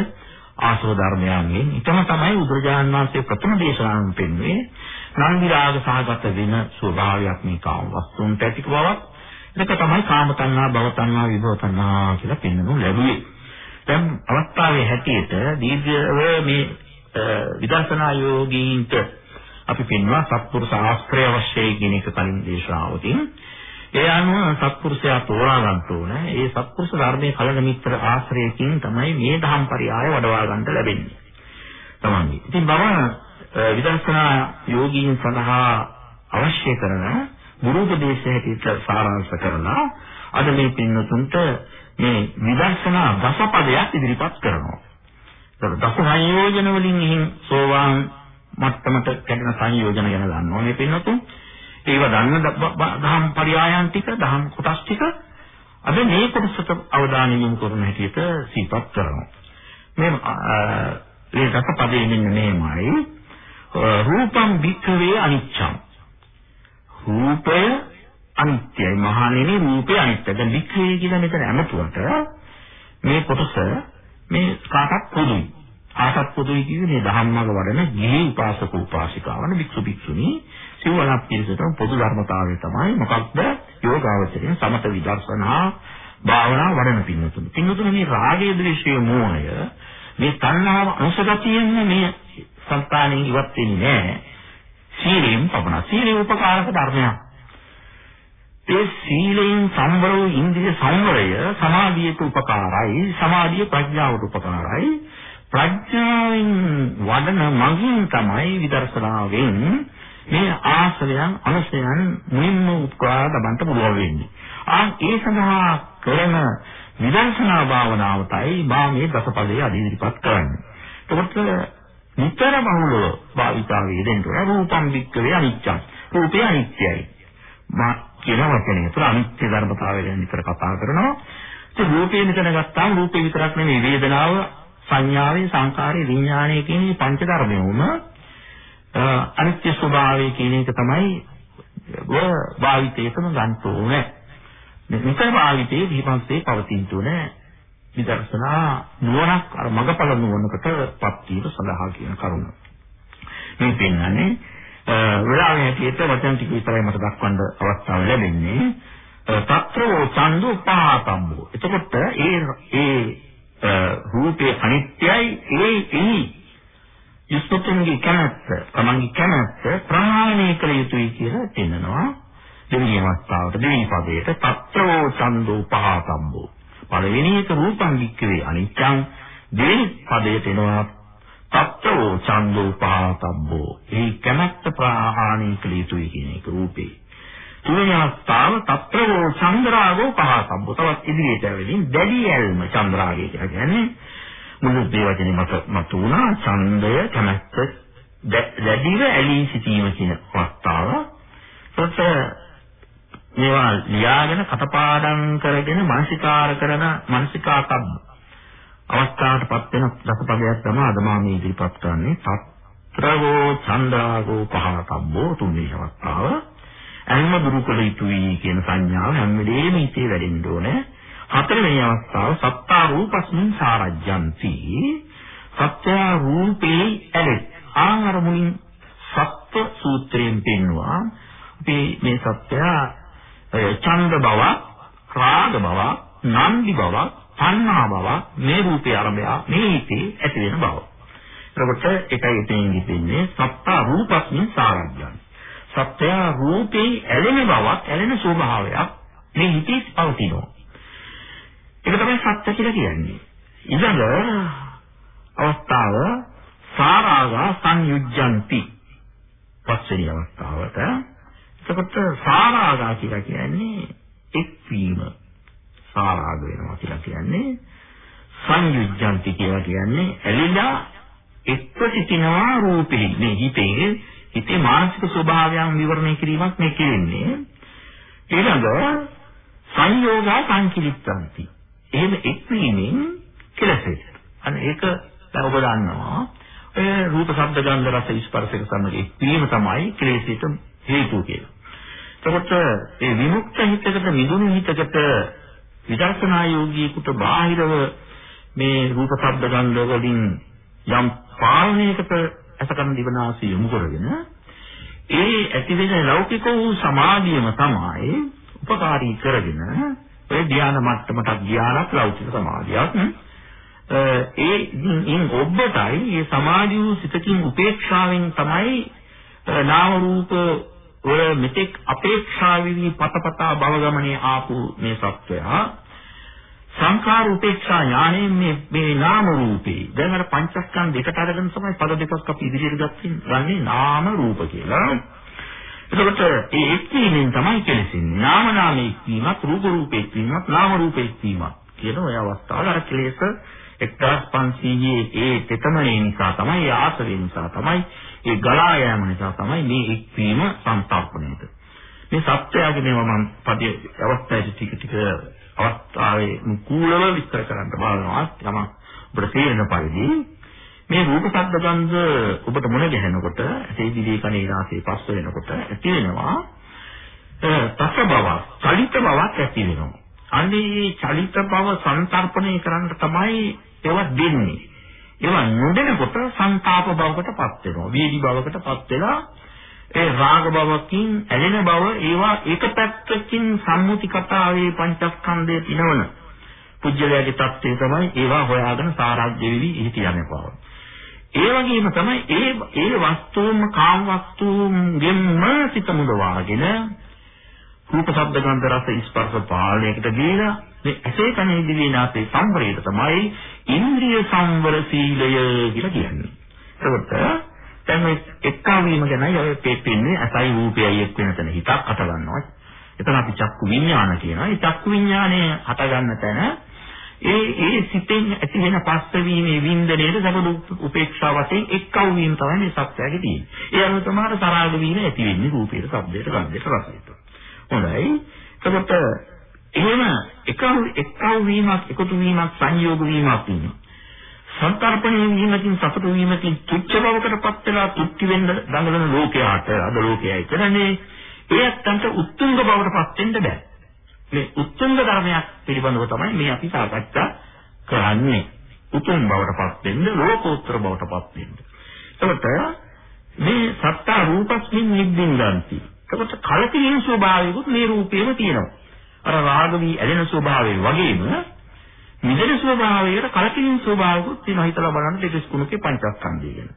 ආසව ධර්මයන්ගෙන් ඊටම තමයි උද්‍රජාන් වහන්සේ ප්‍රථම දේශනාවෙන් පෙන්වන්නේ නම් විරාග සහගත වෙන ස්වභාවයක් මේ කාම වස්තුන්ට ඇති බවක්. ඒක තමයි කාම තණ්හා භව තණ්හා විභව තණ්හා කියලා පෙන්වනු ලැබුවේ. දැන් අවස්ථාවේ හැටියට දීර්ඝව මේ විදර්ශනා යෝගීන්ට අපි පෙන්වනවා සත්පුරුෂ ආශ්‍රය අවශ්‍යයි කියන එක කලින් දේශනාවකින් ඒ අනුව සත්පුරුෂයා තෝරා ගන්න ඕනේ. ඒ සත්පුරුෂ ධර්මයේ කලන මිත්‍ර ආශ්‍රයකින් තමයි මේ ධම්ම පරියාය වඩවා ගන්නට ලැබෙන්නේ. තමයි. ඉතින් බව විදර්ශනා යෝගීන් සඳහා අවශ්‍ය කරන ගුරුපදේශ හැටියට සාරාංශ කරලා අද මේ පින්නතුන්ට මේ විදර්ශනා දසපදයක් ඉදිරිපත් කරනවා. ඒක දස සංයෝජන වලින් එහෙන් සෝවාන් මට්ටමට කැඩෙන සංයෝජන ගැන දන්නවා මේ පින්නතුන්. ඒව දන්න දහම් පරයයන් ටික දහම් කොටස් ටික අද මේ කොටසට අවධානය යොමු කරන හැටියට සිහිපත් කරනවා. මේ මේ රසපදයේ මෙන්න මේමයි රූපම් වික්ඛවේ අනිච්ඡං. රූපය අනිත්‍යයි මහණෙනි රූපය අනිත්‍යයි. දැන් වික්ඛවේ කියලා මෙතන අමතුවට මේ කොටස මේ කාටත් පොදුයි. කාටත් පොදුයි කියන්නේ මේ ධම්මග වඩන ගිහි උපාසක උපාසිකාවන් වික්ෂු වික්ෂුණී සිවණක් පිළිසතම පොදු ධර්මතාවය තමයි මොකක්ද යෝගාවචරයෙන් සමත විදර්ශනා භාවනා වඩන පින්නතුන්. පින්නතුන් මේ රාගය ද්වේෂය මෝහය මේ තණ්හාව අනුසගතියෙන් මේ සංතානෙන් ඉවත් වෙන්නේ නැහැ. සීලයෙන් පමණ. සීලේ උපකාරක ධර්මයක්. ඒ සීලයෙන් සම්වර වූ ඉන්ද්‍රිය සංවරය සමාධියට උපකාරයි. සමාධිය ප්‍රඥාවට උපකාරයි. ප්‍රඥාවෙන් වඩන මගින් තමයි විදර්ශනාවෙන් මේ ආශ්‍රයයන් අනුසයන් මුලින්ම උත්කා දබන්න පුළුවන් වෙන්නේ. ආ ඒ සඳහා කරන විදර්ශනා භාවනාවටයි මා මේ දසපදයේ අධිවිපත් කරන්නේ. එතකොට නිතර බහුලව භාවිතාවේ දෙන්න ඕන රූපම් වික්කවේ අනිච්චං. රූපය අනිත්‍යයි. මා කියන වචනේ තුළ අනිත්‍ය ධර්මතාවය ගැන නිතර කතා කරනවා. ඒ රූපේ මෙතන ගත්තාම රූපේ විතරක් නෙමෙයි වේදනාව, සංඥාවේ, සංකාරයේ, විඥානයේ කියන මේ පංච ධර්මයෝම අනිත්‍ය ස්වභාවය කියන එක තමයි භාවිතයටම ගන්න ඕනේ. මෙතන භාවිතයේ දීපන්සේ පවතින තුනේ විදර්ශනා නුවණක් අර මගපල නුවණකටපත් වීම සඳහා කියන කරුණ. මේ පෙන්වන්නේ වෙලාවේ හැටියට වචන ටික විතරයි මට දක්වන්න අවස්ථාව ලැබෙන්නේ. తත්‍රෝ චන්දු පහතම්බෝ. එතකොට ඒ ඒ රූපේ අනිත්‍යයි ඒ ඒ යුස්තුන්ගේ කැමැත්ත, තමන්ගේ කැමැත්ත ප්‍රහාණය කළ යුතුයි කියලා පෙන්නනවා. දෙවෙනි අවස්ථාවට දෙවෙනි පදයට తත්‍රෝ චන්දු පහතම්බෝ. පළවෙනි එක රූපං වික්කවේ අනිච්ඡං දෙවෙනි පදයට එනවා තත්ත්වෝ ඡන්தோ පහතබ්බෝ ඒ කැමැත්ත ප්‍රහාණය කළ යුතුයි කියන එක රූපේ තුන්වෙනි අවස්ථාව තත්ත්වෝ චන්ද්‍රාගෝ පහතබ්බෝ තවත් ඉදිරියට ඇවිදින් දැඩි ඇල්ම චන්ද්‍රාගය කියලා කියන්නේ මුළු දේවචනේ මත මත උනා ඡන්දය කැමැත්ත දැඩිව ඇලී සිටීම කියන අවස්ථාව. එතකොට මේවා ලියාගෙන කටපාඩම් කරගෙන මානසිකාර කරන මානසිකාකම් අවස්ථාවටපත් වෙන දසපදයක් තමයි අද මා මේ ඉදිරිපත් කරන්නේ. සත්‍රවෝ චන්ද්‍රාගෝ පහකම්බෝ තුන්වෙනි අවස්ථාව. අල්ම දුරුකල යුතුයි කියන සංඥාව හැම වෙලේම ඉතේ වැඩෙන්න ඕනේ. හතරවෙනි අවස්ථාව සත්තා රූපස්මින් සාරජ්‍යන්ති සත්‍ය රූපේ ඇලෙත් ආහාර මුලින් සත්ව සූත්‍රයෙන් පෙන්වුවා අපි මේ සත්‍යය ඡන්ද බවක්, රාග බවක්, නන්දි බවක්, තණ්හා බවක් මේ රූපේ ආරම්භය මේ හිතේ ඇති වෙන බව. එතකොට එකයි එතෙන් ඉතින්නේ සත්තා රූපස්මින් සාරජ්‍යං. සත්‍ය රූපේ ඇලෙන බවක්, ඇලෙන ස්වභාවයක් මේ හිතේ පවතිනවා. ඒක තමයි සත්‍ය කියලා කියන්නේ. ඊළඟ අවස්ථාව සාරාගා සංයුජ්ජಂತಿ පස්වෙනි අවස්ථාවට එතකොට සාරාගා කියලා කියන්නේ එක්වීම. සාරාග වෙනවා කියලා කියන්නේ සංයුජ්ජන්ති කියලා කියන්නේ ඇලිලා එක්ව සිටිනවා රූපෙහි. මේ හිතේ හිතේ මානසික ස්වභාවයන් විවරණය කිරීමක් මේ කියන්නේ. ඊළඟ සංයෝගා සංකිලිට්ඨන්ති. එහෙම එක්වීමෙන් කෙලසෙයි. අන්න ඒක දැන් ඔබ දන්නවා. ඒ රූප ශබ්ද ගන්ධ රස ස්පර්ශක සමග එක්වීම තමයි කෙලෙසිට හේතුව කියලා. එතකොට ඒ විමුක්ත හිතකට මිදුණු හිතකට විදර්ශනා යෝගීෙකුට බාහිරව මේ රූප ශබ්ද ගන්ධ වලින් යම් පාලනයකට අසකන දිවනාසී යොමු කරගෙන ඒ ඇතිවෙන ලෞකික වූ සමාධියම තමයි උපකාරී කරගෙන ඒ ධ්‍යාන මට්ටමට ධ්‍යානක් ලෞකික සමාධියක්. ඒ ඉන් ඔබටයි මේ සමාධි වූ සිතකින් උපේක්ෂාවෙන් තමයි නාම රූප ඔය මෙතෙක් අපේක්ෂාවෙහි පතපතා භව ගමනේ ආපු මේ සත්වයා. සංඛාර උපේක්ෂා ඥාණයෙන් මේ මේ නාම රූපේ. දැන් අර පංචස්කන්ධ දෙකට අරගෙන තමයි පද දෙකක් අපි ඉදිරියට ගන්නේ නාම රූප කියලා. එතකොට ඒ එක්වීමෙන් තමයි කෙලෙසින්නේ. නාම නාමයේ එක්වීමත් රූප රූපේ එක්වීමත් නාම රූපේ එක්වීමත් කියන ඔය අවස්ථාවල අර කෙලෙස 1500 ඒ තෙතමනේ නිසා තමයි ආසවෙ නිසා තමයි ඒ ගලා යාම නිසා තමයි මේ එක්වීම සම්පර්පණයට. මේ සත්‍යයගේ මේවා මම පදේ අවස්ථාවේ ටික ටික අවස්ථාවේ නුකූලව විස්තර කරන්න බලනවා. තම ඔබට තේරෙන පරිදි මේ රූප ශබ්ද ගන්ධ ඔබට මුණ ගැහෙනකොට ඇසේ දිවේ කනේ නාසයේ පස්ස වෙනකොට ඇති වෙනවා තස බව, චලිත බවක් ඇති වෙනවා. අන්නේ චලිත බව සංතරපණය කරන්න තමයි ඒවා දෙන්නේ. ඒවා නොදෙනකොට සංతాප බවකටපත් වෙනවා. වීදි බවකටපත් වෙලා ඒ රාග බවකින් ඇලෙන බව ඒවා එක පැත්තකින් සම්මුති කතාවේ පංචස්කන්ධය පිනවන පුජ්‍යලයාගේ தත්ත්වය තමයි ඒවා හොයාගෙන සාරාජ්‍ය වෙවි හිටියන්නේ බව. ඒ වගේම තමයි ඒ ඒ වස්තුම් කාම වස්තුන්ගෙන්ම සිත මුදවාගෙන රූප ශබ්ද ගන්ධ රස ස්පර්ශ පාලනයකට දීලා මේ ඇසේ කනේ දිවේ නාසයේ සංවරයට තමයි ඉන්ද්‍රිය සංවර සීලය කියලා කියන්නේ. ඒකට දැන් මේ එක්කාවීම ගැනයි ඔය පෙප්පින්නේ අසයි රූපයයි එක් වෙන තැන හිතක් හට ගන්නවා. එතන අපි චක්කු විඥාන කියනවා. ඒ චක්කු විඥානය හට ගන්න තැන ඒ ඒ සිතෙන් ඇති වෙන පස්වීමේ වින්දනයේද සබදු උපේක්ෂා වශයෙන් එක්කව වීම තමයි මේ සත්‍යයේ තියෙන්නේ. ඒ අනුව තමයි තරාග වීම ඇති වෙන්නේ රූපයට, ශබ්දයට, ගන්ධයට, රසයට. හොඳයි. එතකොට එහෙම එකව එක්කව වීමක්, එකතු වීමක්, සංයෝග වීමක් තියෙනවා. සංකල්පණය වීමකින් සතුටු වීමකින් තුච්ච බවකටපත් වෙලා තුච්ච වෙන්න දඟලන ලෝකයට අද ලෝකයයි කරන්නේ ඒ අත්තන්ට උත්තුංග බවටපත් වෙන්න බෑ. මේ උත්තුංග ධර්මයක් පිළිබඳව තමයි මේ අපි සාකච්ඡා කරන්නේ. උතුම් බවටපත් වෙන්න, ලෝකෝත්තර බවටපත් වෙන්න. එතකොට මේ සත්තා රූපස්මින් නිබ්බින්දන්ති. එතකොට කලකිරීම ස්වභාවයකුත් මේ රූපේම තියෙනවා. අර රාග වී ඇලෙන ස්වභාවය වගේම මිදෙන ස්වභාවයකට කලකිරීම ස්වභාවයකුත් තියෙනවා. හිතලා බලන්න දෙකස් කුණකේ පංචස්කන්ධය ගැන.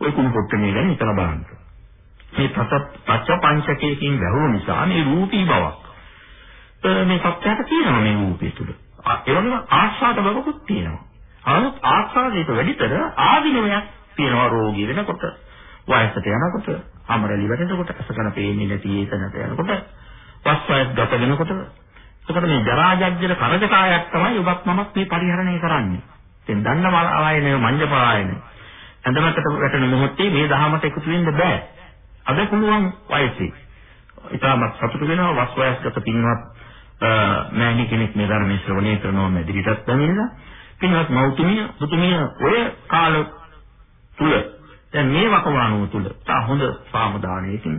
ඔය කුණු පොට්ටනේ ගැන හිතලා බලන්න. මේ පච පංචකයකින් වැහුණු නිසා මේ රූපී බවක් මේ සත්‍යයට තියෙනවා මේ රූපය තුළ. ඒ වගේම ආස්වාද බවකුත් තියෙනවා. අනුත් ආස්වාදයට වැඩිතර ආධිනවයක් තියෙනවා රෝගී වෙනකොට, වයසට යනකොට, අමරලි වැටෙනකොට, අසකන පේන්නේ නැති ඒතනට යනකොට, වස්වයස් ගත වෙනකොට. එතකොට මේ ජරා ජග්ජර කරදකායක් තමයි ඔබත් මමත් මේ පරිහරණය කරන්නේ. දැන් දන්නම ආයනේ මංජපායනේ. ඇඳමකට වැටෙන මොහොතේ මේ දහමට එකතු වෙන්න බෑ. අද පුළුවන් වයසේ. ඊටමත් සතුටු වෙනවා වස්වයස්ගත පින්වත් මෑණි කෙනෙක් මේ ධර්මයේ ශ්‍රවණය කරනවා මැදිරිටත් බැමිනලා පින්වත් මෞතුමිය පුතුමිය ඔය කාල තුල දැන් මේ වකවානුව තුල තා හොඳ සාමදානයකින්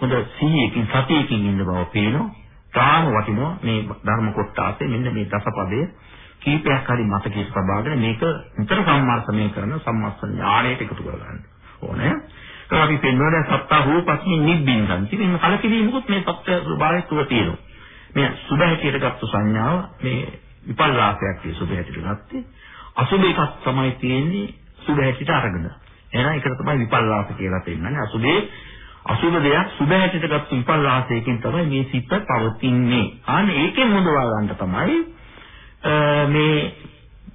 හොඳ සීයකින් සතියකින් ඉන්න බව පේනවා තාම වටිනවා මේ ධර්ම කොටාසේ මෙන්න මේ දසපදයේ කීපයක් හරි මතකයේ සබාගෙන මේක විතර සම්මාර්ථනය කරන සම්මස්ස ඥාණයට එකතු කරගන්න ඕනේ. ඒක අපි පෙන්වන සත්තා රූපස්මින් නිබ්බින්දන්ති මේ කලකිරීමකුත් මේ සත්‍ය ස්වභාවය තුල තියෙනවා. මේ සුභ හැටියට ගත්ත සංඥාව මේ විපල්ලාසයක් tie සුභ හැටියට ගත්තේ අසුභ එකක් තමයි තියෙන්නේ සුභ හැටියට අරගෙන. එහෙනම් ඒකට තමයි විපල්ලාස කියලා පෙන්නන්නේ. අසුභේ අසුභ දෙයක් සුභ හැටියට ගත්ත විපල්ලාසයකින් තමයි මේ සිත පවතින්නේ. ආන්න ඒකෙන් මුදවා ගන්න තමයි මේ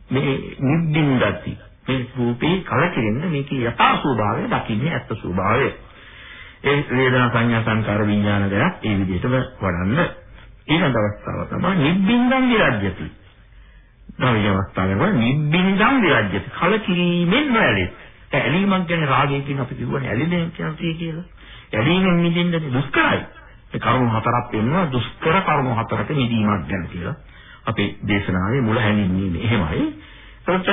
මේ නිබ්බින්දති මේ රූපේ කලකිරෙන්න මේකේ යථා ස්වභාවය දකින්නේ ඇත්ත ස්වභාවය. ඒ වේදනා සංඥා සංකාර විඥාන දෙයක් ඒ විදිහටම වඩන්න ඊළඟ අවස්ථාව තමයි නිබ්බින්දං විරජ්‍යති. නවීන අවස්ථාවේ නිබ්බින්දං විරජ්‍යති. කලකිරීමෙන් නොඇලෙයි. ඇලීමක් ගැන රාගයෙන් අපි කියවනේ ඇලිදෙන් කියන්නේ කියලා. ඇලීමෙන් මිදෙන්න දුෂ්කරයි. ඒ කරුණු හතරක් වෙනවා දුෂ්කර කරුණු හතරක මිදීමක් ගැන කියලා. අපේ දේශනාවේ මුල හැඳින්වීම එහෙමයි. ඒකට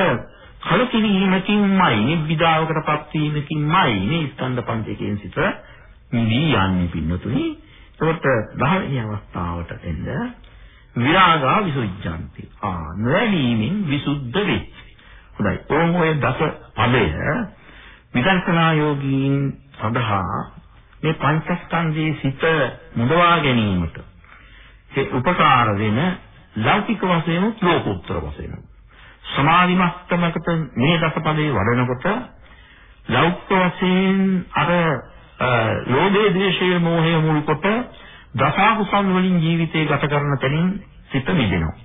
කලකිරීමකින්මයි නිබ්බිදාවකටපත් වීමකින්මයි මේ ස්කන්ධ පංචකයෙන් සිට නිවි යන්නේ පින්නතුනි. ඒකට 10 වෙනි අවස්ථාවට එන්න විරාගා විසුද්ධාන්ති. ආ නොඇලීමෙන් විසුද්ධ වෙච්ච. හොඳයි. ඕම් ඔය දස පදය විදර්ශනා යෝගීන් සඳහා මේ පංචස්කන්ධයේ සිත මුදවා ගැනීමට ඒ උපකාර වෙන ලෞකික වශයෙන් ලෝකෝත්තර වශයෙන් සමාධි මට්ටමකට මේ දසපදේ වඩනකොට ලෞකික වශයෙන් අර ලෝභයේ ද්වේෂයේ මෝහයේ මුල් කොට දසකුසල් වලින් ජීවිතය ගත කරන තැනින් සිත මිදෙනවා.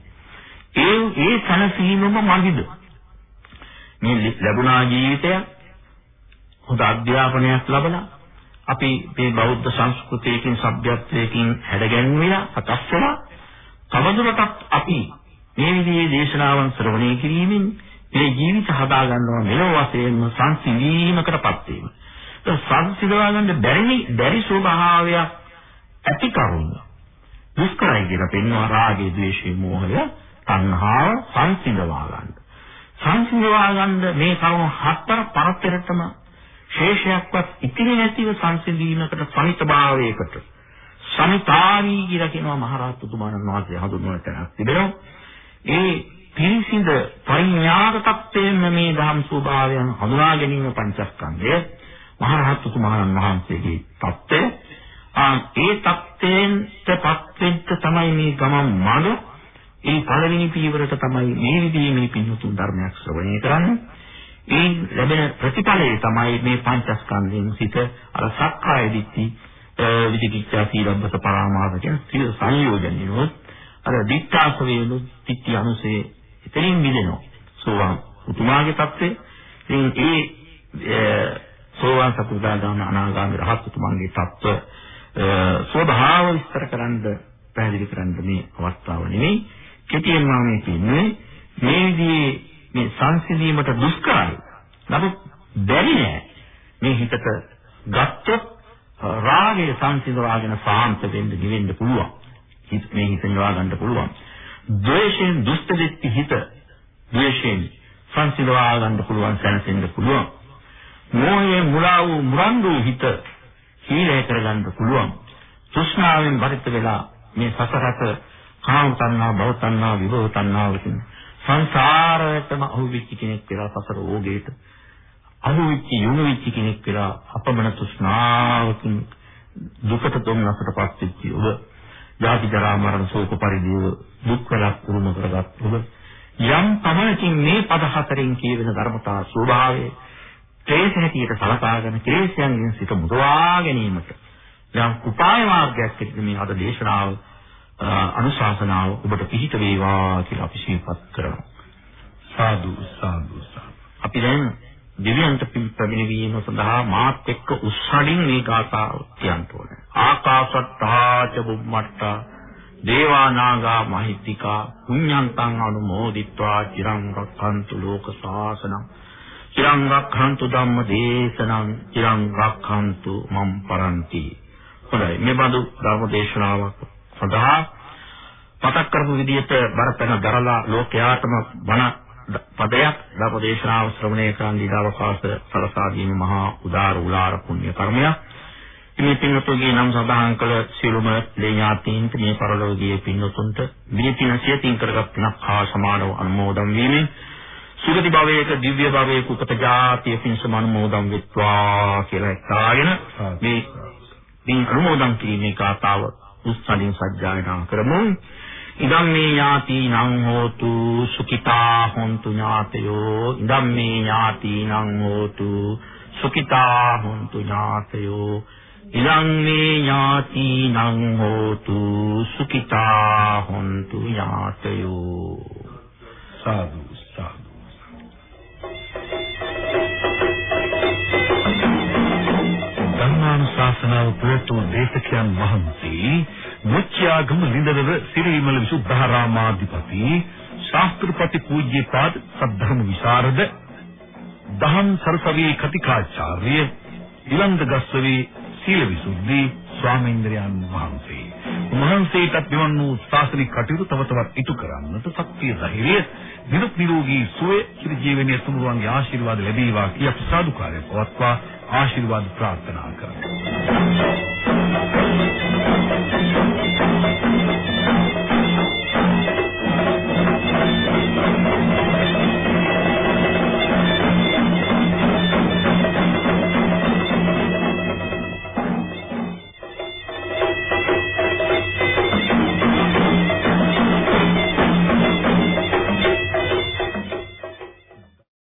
ඒ ඒ සනසීමම මගිද මේ ලැබුණා ජීවිතය හොඳ අධ්‍යාපනයක් ලැබලා අපි මේ බෞද්ධ සංස්කෘතියකින් සભ્યත්වයකින් හැඩගැන්විලා සකස් වෙලා තවදුරටත් අපි මේ විදිහේ දේශනාවන් ශ්‍රවණය කිරීමෙන් මේ ජීවිත හදා ගන්නවා මෙලොව වශයෙන්ම සංසිඳීමකටපත් වීම. සංසිඳවා ගන්න බැරි බැරි ස්වභාවයක් ඇති කරුණ. දුෂ්කරයි කියලා පෙන්වන රාගය, ද්වේෂය, මෝහය, තණ්හාව සංසිඳවා ගන්න. සංසිඳවා ගන්න මේ කරුණ හතර පරතරටම ශේෂයක්වත් ඉතිරි නැතිව සංසිඳීමකට සමිතභාවයකට සමිතාවී කියලා කියනවා මහරහතුතුමාණන් වහන්සේ හඳුන්වන තැනක් තිබෙනවා. ඒ පිරිසිඳ පරිඥාගත තත්ත්වයෙන් මේ ධම් ස්වභාවයන් හඳුනා ගැනීම පංචස්කන්ධය මහරහතුතුමාණන් වහන්සේගේ தත්ත්වය. ඒ தත්ත්වයෙන්ටපත් වෙන්න තමයි මේ ගමන් මඟ ඒ පළවෙනි පීවරට තමයි මේ විදිහේ මේ පින්තුන් ධර්මයක් ශ්‍රවණය කරන්නේ. ඒ ලැබෙන ප්‍රතිඵලය තමයි මේ පංචස්කන්ධයෙන් සිට අර සක්කාය දිට්ඨි විදිකිච්ඡා සීලබ්බස පරාමාස කියන සීල සංයෝජනියෝ අර දිත්තාසවේලු දිට්ඨි අනුසේ එතනින් මිදෙනවා. සෝවාන් උතුමාගේ தත්ත්වය. ඉතින් ඒ සෝවාන් සතරදාගාමී අනාගාමී රහත්තුමන්ගේ தত্ত্ব ස්වභාව විස්තර කරන්න පැහැදිලි කරන්න මේ අවස්ථාව නෙමෙයි කෙටියෙන් මම මේ කියන්නේ මේ විදිහේ මේ සංසිඳීමට දුෂ්කරයි. නමුත් බැරි නෑ. මේ හිතට ගත්තොත් රාගය සංසිඳවාගෙන සාන්ත වෙන්න ගෙවෙන්න පුළුවන්. හිත මේ හිතෙන් වා ගන්න පුළුවන්. ද්වේෂයෙන් දුෂ්ට වෙච්ච හිත ද්වේෂයෙන් සංසිඳවා ගන්න පුළුවන් සැනසෙන්න පුළුවන්. මෝහයෙන් මුලා වූ මුරංගු හිත සීලය කරගන්න පුළුවන්. තෘෂ්ණාවෙන් බරිත වෙලා මේ සසරට කාම තණ්හා, භව තණ්හා, විභව තණ්හා වලින් සංසාරයටම අහුවෙච්ච කෙනෙක් වෙලා සසර ඕගේට අහුවෙච්ච යොමුවෙච්ච කෙනෙක් වෙලා අපමණ තෘෂ්ණාවකින් දුකට දුන්නසටපත් වෙච්ච ඔබ ජාති ජරා මරණ ශෝක පරිදේව දුක් වලක් උරුම කරගත් ඔබ යම් පමණකින් මේ පද හතරෙන් කියවෙන ධර්මතා ස්වභාවය ක්ලේශ හැටියට සලකාගෙන ක්ලේශයන්ගෙන් සිත මුදවා ගැනීමට යම් උපාය මාර්ගයක් ඇතිද මේ අද දේශනාව අනුශාසනාව ඔබට පිහිට වේවා කියලා අපි ශීපත් කරනවා. සාදු සාදු අපි දැන් දෙවියන්ට පැමිණීම සඳහා මාත් එක්ක උස්සඩින් මේ ගාථාව කියන්න ඕනේ. ආකාශත්තා ච බුම්මත්තා දේවානාගා මහිත්‍තිකා පුඤ්ඤන්තං අනුමෝදිත්වා චිරං රක්ඛන්තු ලෝක සාසනං චිරං රක්ඛන්තු ධම්ම දේශනං චිරං රක්ඛන්තු මම් පරන්ති. හොඳයි. මේ බඳු ධර්ම දේශනාවක් සඳහා මතක් කරපු විදිහට බරපැන දරලා ලෝකයාටම බණ පදයක් ධර්ම දේශනාව ශ්‍රවණය කරන් දීදාවකාශ සලසා දීම මහා උදාර උලාර පුණ්‍ය කර්මයක්. මේ පින්වතුන්ගේ නම් සඳහන් කළ සියලුම ලේඥාතීන්ට මේ පරලෝකීය පින්වතුන්ට මේ පින සියතින් කරගත් පිනක් හා සමානව අනුමෝදන් වීමෙන් සුගති භවයක දිව්‍ය භවයක උපත ජාතිය පින් සමානුමෝදන් වෙත්වා කියලා හිතාගෙන මේ පින් අනුමෝදන් කිරීමේ කාතාව උස්සලින් සජ්ජායනා කරමු. ඉදම් මේ ඥාතිනං හෝතු සුඛිතා හොන්තු ඥාතයෝ. ඉදම් මේ ඥාතිනං හෝතු සුඛිතා හොන්තු ඥාතයෝ. ඉලං මේ ඥාතිනං හෝතු සුඛිතා හොන්තු ඥාතයෝ. සාදු ධර්මානුශාසනාව ප්‍රවතු දේශකයන් වහන්සේ මුත්‍යාගම ලිඳදව සිරිමල විසුද්ධාරාමාධිපති ශාස්ත්‍රපති පූජ්‍යපාද සද්ධර්ම විශාරද දහම් සරසවි කතිකාචාර්ය ඉලන්ද ගස්සවේ සීල විසුද්ධි ස්වාමීන්ද්‍රයන් වහන්සේ. උන්වහන්සේටත් මෙවන් වූ ශාසනික කටයුතු තව තවත් ඉටු කරන්නට ශක්තිය ධෛර්යය නිරුක් නිරෝගී සුවය චිර ජීවනයේ තුනුරුවන්ගේ ආශිර්වාද ලැබේවා කිය අපි සාදුකාරය පවත්වා ආශිර්වාද ප්‍රාර්ථනා කරමු.